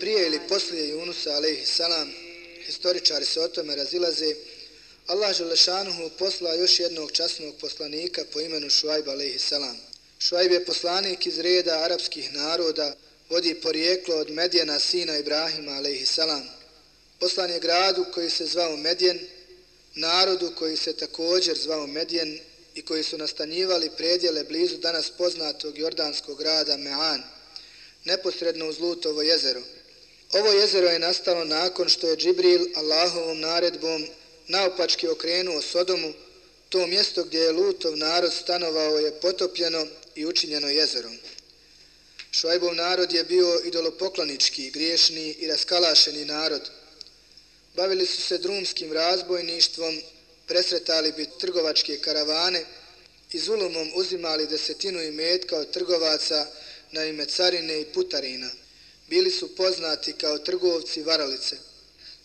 prije ili poslije Junusa alaihi salam, historičari se o tome razilaze, Allah Želešanuhu posla još jednog časnog poslanika po imenu Šuajb alaihi salam. Šuajb je poslanik iz reda arapskih naroda, vodi porijeklo od Medjena sina Ibrahima alaihi salam. Poslan je gradu koji se zvao Medjen, narodu koji se također zvao Medjen i koji su nastanjivali predjele blizu danas poznatog jordanskog grada Me'an, neposredno uz Lutovo jezero. Ovo jezero je nastalo nakon što je Džibril Allahovom naredbom naopački okrenuo Sodomu, to mjesto gdje je Lutov narod stanovao je potopljeno i učinjeno jezerom. Švajbov narod je bio idolopoklonički, griješni i raskalašeni narod. Bavili su se drumskim razbojništvom, presretali bi trgovačke karavane i zulumom uzimali desetinu i metka od trgovaca na ime carine i putarina. Bili su poznati kao trgovci varalice.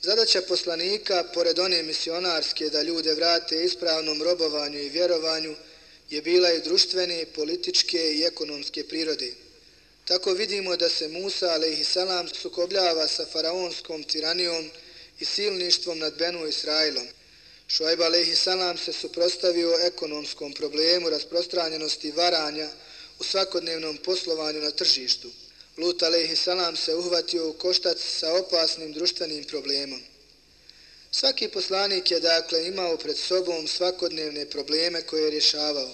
Zadaća poslanika, pored one misionarske da ljude vrate ispravnom robovanju i vjerovanju, je bila i društvene, političke i ekonomske prirode. Tako vidimo da se Musa a.s. sukobljava sa faraonskom tiranijom i silništvom nad Benu Israilom. Šuajb a.s. se suprostavio ekonomskom problemu rasprostranjenosti varanja u svakodnevnom poslovanju na tržištu. Lut salam se uhvatio u koštac sa opasnim društvenim problemom. Svaki poslanik je dakle imao pred sobom svakodnevne probleme koje je rješavao.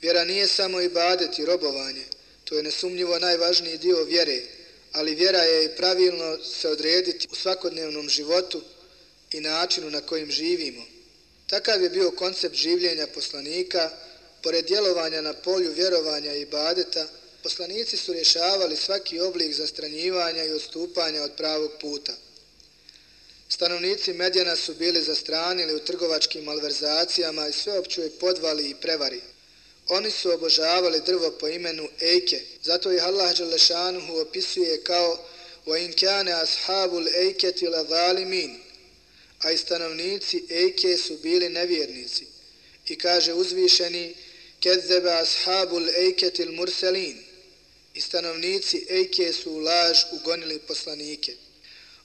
Vjera nije samo ibadet i robovanje, to je nesumnjivo najvažniji dio vjere, ali vjera je i pravilno se odrediti u svakodnevnom životu i načinu na kojim živimo. Takav je bio koncept življenja poslanika, pored djelovanja na polju vjerovanja i ibadeta, poslanici su rješavali svaki oblik zastranjivanja i odstupanja od pravog puta. Stanovnici Medjana su bili zastranili u trgovačkim malverzacijama i sveopćoj podvali i prevari. Oni su obožavali drvo po imenu Ejke, zato ih Allah Đalešanuhu opisuje kao وَإِنْ كَانَ أَصْحَابُ الْأَيْكَةِ لَظَالِمِينَ A i stanovnici Ejke su bili nevjernici. I kaže uzvišeni كَذَّبَ أَصْحَابُ الْأَيْكَةِ الْمُرْسَلِينَ I stanovnici Ejke su u laž ugonili poslanike.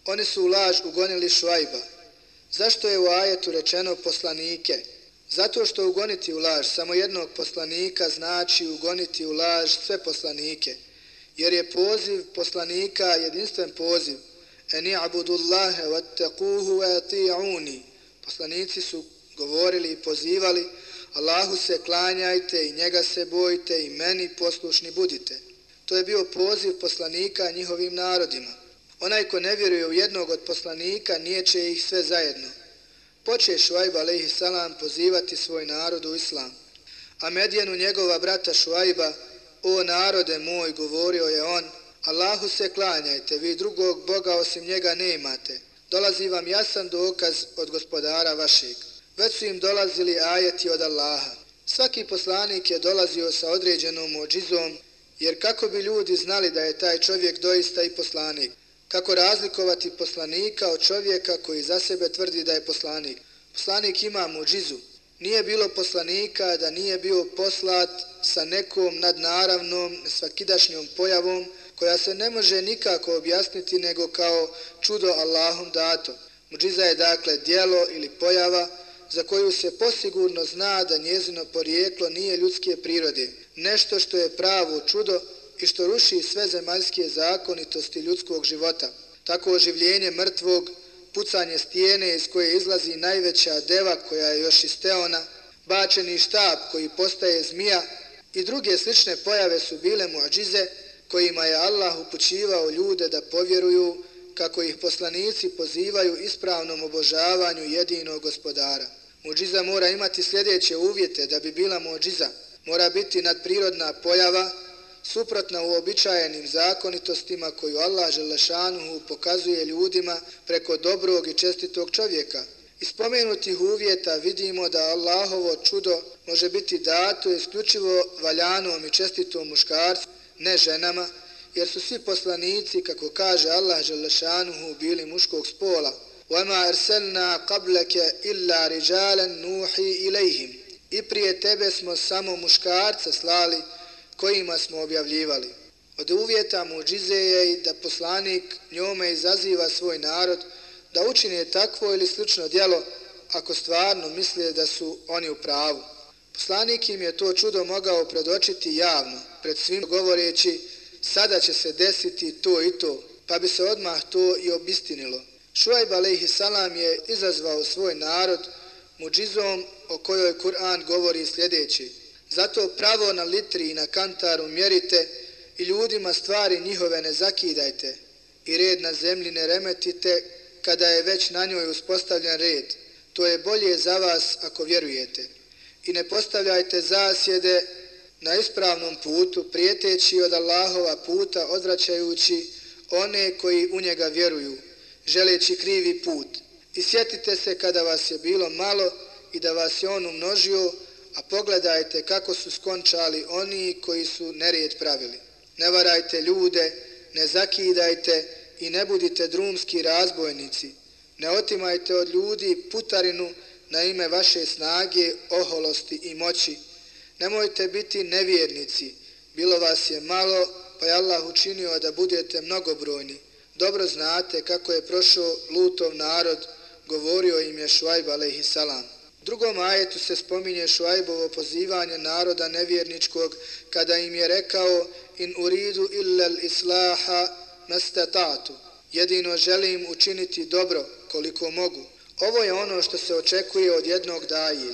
Oni su u laž ugonili Švajba. Zašto je u ajetu rečeno poslanike? Zato što ugoniti u laž samo jednog poslanika znači ugoniti u laž sve poslanike. Jer je poziv poslanika jedinstven poziv. Eni abudullahe wa vati'uni. Poslanici su govorili i pozivali Allahu se klanjajte i njega se bojte i meni poslušni budite. To je bio poziv poslanika njihovim narodima. Onaj ko ne vjeruje u jednog od poslanika nije će ih sve zajedno Počeje Šuajba alaihi salam pozivati svoj narod u islam. A Medjenu njegova brata Šuajba, o narode moj, govorio je on, Allahu se klanjajte, vi drugog Boga osim njega ne imate. Dolazi vam jasan dokaz od gospodara vašeg. Već su im dolazili ajeti od Allaha. Svaki poslanik je dolazio sa određenom ođizom, jer kako bi ljudi znali da je taj čovjek doista i poslanik? kako razlikovati poslanika od čovjeka koji za sebe tvrdi da je poslanik. Poslanik ima muđizu. Nije bilo poslanika da nije bio poslat sa nekom nadnaravnom svakidašnjom pojavom koja se ne može nikako objasniti nego kao čudo Allahom dato. Muđiza je dakle dijelo ili pojava za koju se posigurno zna da njezino porijeklo nije ljudske prirode. Nešto što je pravo čudo i što ruši sve zemaljske zakonitosti ljudskog života. Tako oživljenje mrtvog, pucanje stijene iz koje izlazi najveća deva koja je još iz teona, bačeni štab koji postaje zmija i druge slične pojave su bile muadžize kojima je Allah upućivao ljude da povjeruju kako ih poslanici pozivaju ispravnom obožavanju jedinog gospodara. Muđiza mora imati sljedeće uvjete da bi bila muđiza Mora biti nadprirodna pojava, suprotna u običajenim zakonitostima koju Allah Želešanuhu pokazuje ljudima preko dobrog i čestitog čovjeka. Iz spomenutih uvjeta vidimo da Allahovo čudo može biti dato isključivo valjanom i čestitom muškarcu, ne ženama, jer su svi poslanici, kako kaže Allah Želešanuhu, bili muškog spola. وَمَا أَرْسَلْنَا قَبْلَكَ إِلَّا رِجَالًا نُوحِي إِلَيْهِمْ I prije tebe smo samo muškarce slali, kojima smo objavljivali. Od uvjeta muđize je i da poslanik njome izaziva svoj narod da učine takvo ili slično djelo ako stvarno misle da su oni u pravu. Poslanik im je to čudo mogao predočiti javno, pred svim govoreći sada će se desiti to i to, pa bi se odmah to i obistinilo. Šuajb alaihi salam je izazvao svoj narod muđizom o kojoj Kur'an govori sljedeći. Zato pravo na litri i na kantaru mjerite i ljudima stvari njihove ne zakidajte i red na zemlji ne remetite kada je već na njoj uspostavljen red. To je bolje za vas ako vjerujete. I ne postavljajte zasjede na ispravnom putu, prijeteći od Allahova puta, odvraćajući one koji u njega vjeruju, želeći krivi put. I sjetite se kada vas je bilo malo i da vas je on umnožio, a pogledajte kako su skončali oni koji su nerijed pravili. Ne varajte ljude, ne zakidajte i ne budite drumski razbojnici. Ne otimajte od ljudi putarinu na ime vaše snage, oholosti i moći. Nemojte biti nevjernici. Bilo vas je malo, pa je Allah učinio da budete mnogobrojni. Dobro znate kako je prošao lutov narod, govorio im je Šuajb alaihissalam. Drugom ajetu se spominje Šuajbovo pozivanje naroda nevjerničkog kada im je rekao in uridu illal islaha nastatatu. Jedino želim učiniti dobro koliko mogu. Ovo je ono što se očekuje od jednog daje.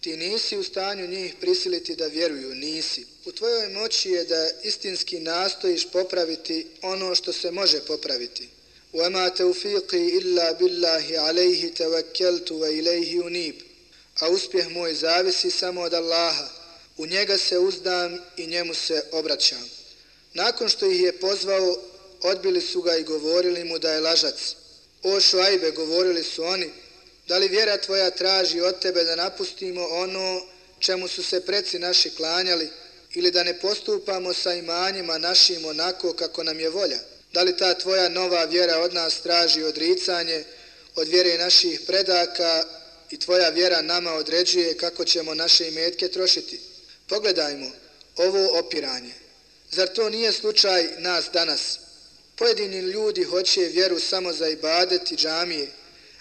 Ti nisi u stanju njih prisiliti da vjeruju, nisi. U tvojoj moći je da istinski nastojiš popraviti ono što se može popraviti. وَمَا تَوْفِيقِي إِلَّا بِاللَّهِ عَلَيْهِ تَوَكَّلْتُ وَإِلَيْهِ unib. A uspjeh moj zavisi samo od Allaha. U njega se uzdam i njemu se obraćam. Nakon što ih je pozvao, odbili su ga i govorili mu da je lažac. O šuajbe, govorili su oni, da li vjera tvoja traži od tebe da napustimo ono čemu su se preci naši klanjali ili da ne postupamo sa imanjima našim onako kako nam je volja? Da li ta tvoja nova vjera od nas traži odricanje od vjere naših predaka i tvoja vjera nama određuje kako ćemo naše imetke trošiti? Pogledajmo ovo opiranje. Zar to nije slučaj nas danas? Pojedini ljudi hoće vjeru samo za ibadet i džamije,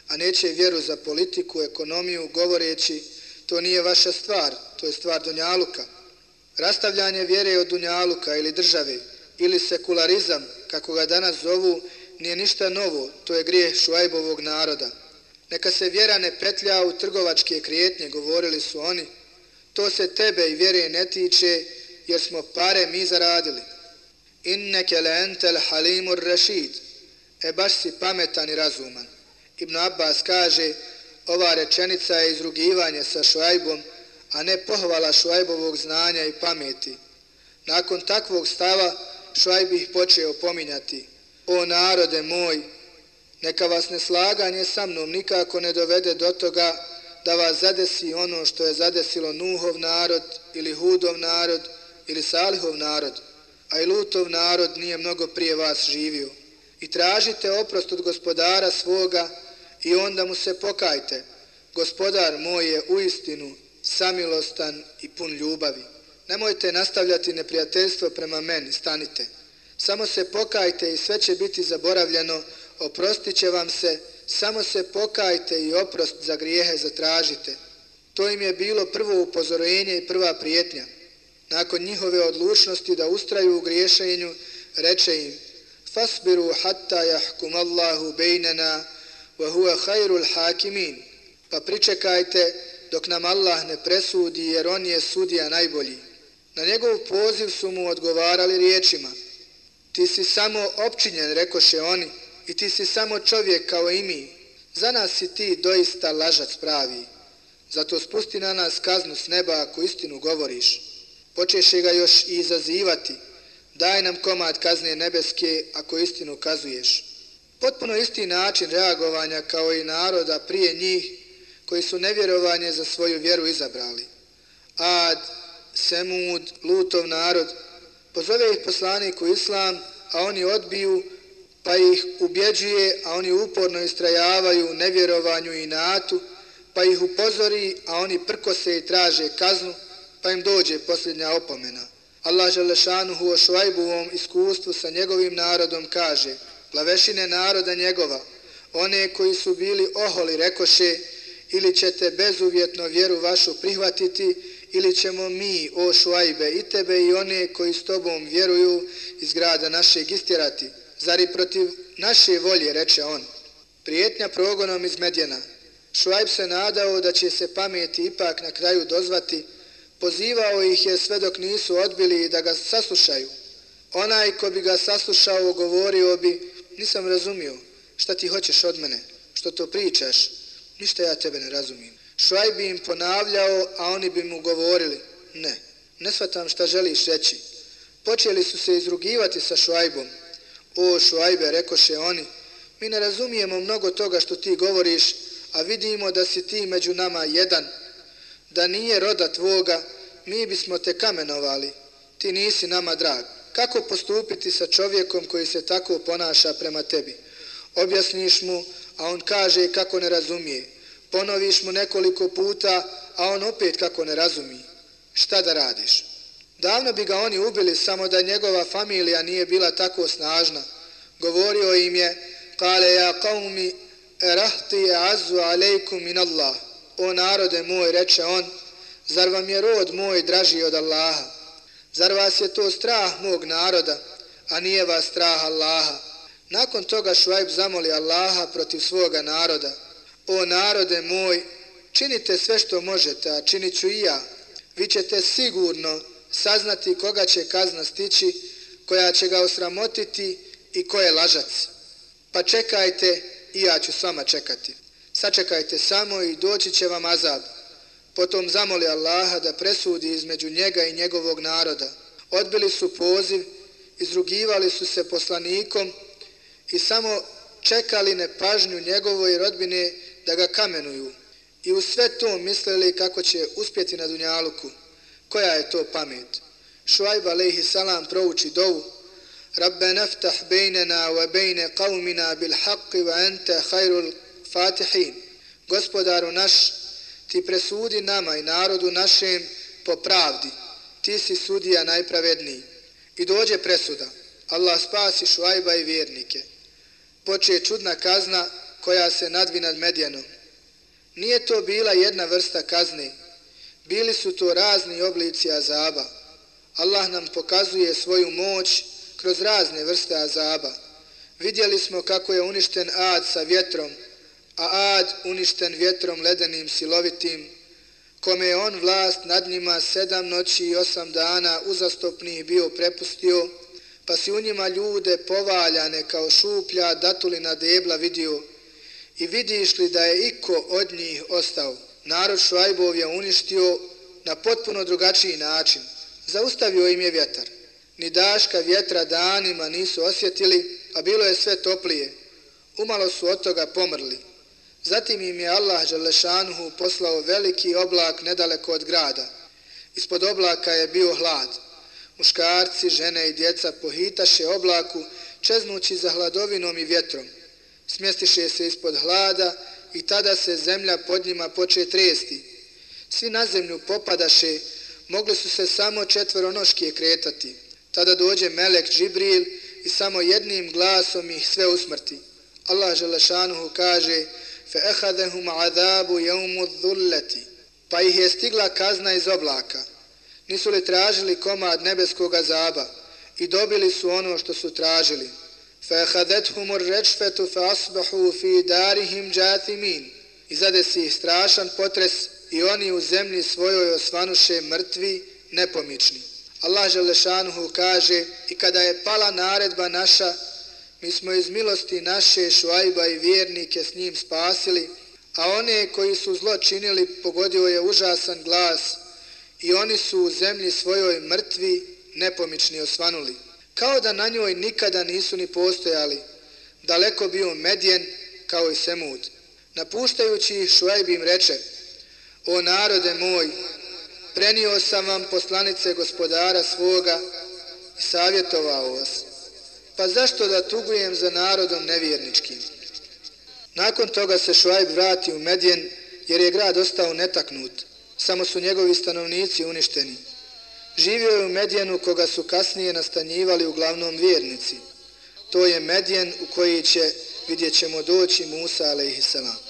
a neće vjeru za politiku, ekonomiju, govoreći to nije vaša stvar, to je stvar Dunjaluka. Rastavljanje vjere od Dunjaluka ili države ili sekularizam, kako ga danas zovu, nije ništa novo, to je grijeh šuajbovog naroda. Neka se vjera ne petlja u trgovačke krijetnje, govorili su oni, to se tebe i vjere ne tiče, jer smo pare mi zaradili. Inneke le entel halimur rešid, e baš si pametan i razuman. Ibn Abbas kaže, ova rečenica je izrugivanje sa šuajbom, a ne pohvala šuajbovog znanja i pameti. Nakon takvog stava, Šajbih počeo pominjati. O narode moj, neka vas neslaganje sa mnom nikako ne dovede do toga da vas zadesi ono što je zadesilo Nuhov narod ili Hudov narod ili Salihov narod, a i Lutov narod nije mnogo prije vas živio. I tražite oprost od gospodara svoga i onda mu se pokajte. Gospodar moj je u istinu samilostan i pun ljubavi. Nemojte nastavljati neprijateljstvo prema meni, stanite. Samo se pokajte i sve će biti zaboravljeno, oprostit će vam se, samo se pokajte i oprost za grijehe zatražite. To im je bilo prvo upozorenje i prva prijetnja. Nakon njihove odlučnosti da ustraju u griješenju, reče im, Fasbiru hatta jahkum Allahu bejnena, wa huwa khairul hakimin. Pa pričekajte dok nam Allah ne presudi jer on je sudija najbolji. Na njegov poziv su mu odgovarali riječima. Ti si samo opčinjen, rekoše oni, i ti si samo čovjek kao i mi. Za nas si ti doista lažac pravi. Zato spusti na nas kaznu s neba ako istinu govoriš. Počeše ga još i izazivati. Daj nam komad kazne nebeske ako istinu kazuješ. Potpuno isti način reagovanja kao i naroda prije njih koji su nevjerovanje za svoju vjeru izabrali. Ad, Semud, Lutov narod, pozove ih poslanik u islam, a oni odbiju, pa ih ubjeđuje, a oni uporno istrajavaju u nevjerovanju i natu, pa ih upozori, a oni prkose i traže kaznu, pa im dođe posljednja opomena. Allah Želešanuhu o Švajbuvom iskustvu sa njegovim narodom kaže Glavešine naroda njegova, one koji su bili oholi, rekoše, ili ćete bezuvjetno vjeru vašu prihvatiti, ili ćemo mi, o Šuajbe, i tebe i one koji s tobom vjeruju iz grada našeg istjerati. Zar i protiv naše volje, reče on. Prijetnja progonom iz Medjena. Šuajb se nadao da će se pameti ipak na kraju dozvati, pozivao ih je sve dok nisu odbili da ga saslušaju. Onaj ko bi ga saslušao govorio bi, nisam razumio, šta ti hoćeš od mene, što to pričaš, ništa ja tebe ne razumijem. Šuaj bi im ponavljao, a oni bi mu govorili, ne, ne shvatam šta želiš reći. Počeli su se izrugivati sa Šuajbom. O, Šuajbe, rekoše oni, mi ne razumijemo mnogo toga što ti govoriš, a vidimo da si ti među nama jedan, da nije roda tvoga, mi bismo te kamenovali, ti nisi nama drag. Kako postupiti sa čovjekom koji se tako ponaša prema tebi? Objasniš mu, a on kaže kako ne razumije. Ponoviš mu nekoliko puta, a on opet kako ne razumije. Šta da radiš? Davno bi ga oni ubili samo da njegova familija nije bila tako snažna. Govorio im je, kale ja kaumi erahti je azu alejkum min Allah. O narode moj, reče on, zar vam je rod moj draži od Allaha? Zar vas je to strah mog naroda, a nije vas strah Allaha? Nakon toga Švajb zamoli Allaha protiv svoga naroda. O narode moj, činite sve što možete, a činit ću i ja. Vi ćete sigurno saznati koga će kazna stići, koja će ga osramotiti i ko je lažac. Pa čekajte i ja ću s vama čekati. Sačekajte samo i doći će vam azab. Potom zamoli Allaha da presudi između njega i njegovog naroda. Odbili su poziv, izrugivali su se poslanikom i samo čekali nepažnju njegovoj rodbine da ga kamenuju. I u sve to mislili kako će uspjeti na Dunjaluku. Koja je to pamet? Šuajba alaihi salam prouči dovu. Rabbe naftah bejnena wa bejne qavmina bil haqqi wa ente hajrul fatihin. Gospodaru naš, ti presudi nama i narodu našem po pravdi. Ti si sudija najpravedniji. I dođe presuda. Allah spasi Šuajba i vjernike. Poče čudna kazna koja se nadvi nad Medjanom. Nije to bila jedna vrsta kazne. Bili su to razni oblici azaba. Allah nam pokazuje svoju moć kroz razne vrste azaba. Vidjeli smo kako je uništen ad sa vjetrom, a ad uništen vjetrom ledenim silovitim, kome je on vlast nad njima sedam noći i osam dana uzastopnih bio prepustio, pa si u njima ljude povaljane kao šuplja datulina debla vidio i vidiš li da je iko od njih ostao. Narod Šuajbov je uništio na potpuno drugačiji način. Zaustavio im je vjetar. Ni daška vjetra danima nisu osjetili, a bilo je sve toplije. Umalo su od toga pomrli. Zatim im je Allah Đalešanuhu poslao veliki oblak nedaleko od grada. Ispod oblaka je bio hlad. Muškarci, žene i djeca pohitaše oblaku, čeznući za hladovinom i vjetrom Smjestiše se ispod hlada i tada se zemlja pod njima poče tresti. Svi na zemlju popadaše, mogli su se samo četvoronoške kretati. Tada dođe Melek Džibril i samo jednim glasom ih sve usmrti. Allah Želešanuhu kaže فَأَخَذَهُمْ عَذَابُ يَوْمُ الظُّلَّةِ Pa ih je stigla kazna iz oblaka. Nisu li tražili komad nebeskog azaba i dobili su ono što su tražili. فَأَخَذَتْهُمُ الرَّجْفَةُ فَأَصْبَحُوا فِي دَارِهِمْ جَاثِمِينَ I zade si ih strašan potres i oni u zemlji svojoj osvanuše mrtvi, nepomični. Allah Želešanuhu kaže i kada je pala naredba naša mi smo iz milosti naše šuajba i vjernike s njim spasili, a one koji su zlo činili pogodio je užasan glas i oni su u zemlji svojoj mrtvi nepomični osvanuli. Kao da na njoj nikada nisu ni postojali, daleko bio medjen kao i semud. Napuštajući ih šuajb im reče, o narode moj, prenio sam vam poslanice gospodara svoga i savjetovao vas pa zašto da tugujem za narodom nevjerničkim? Nakon toga se Šuajb vrati u Medjen, jer je grad ostao netaknut, samo su njegovi stanovnici uništeni. Živio je u Medijenu koga su kasnije nastanjivali uglavnom vjernici. To je Medijen u koji će, vidjet ćemo doći Musa alaihissalam.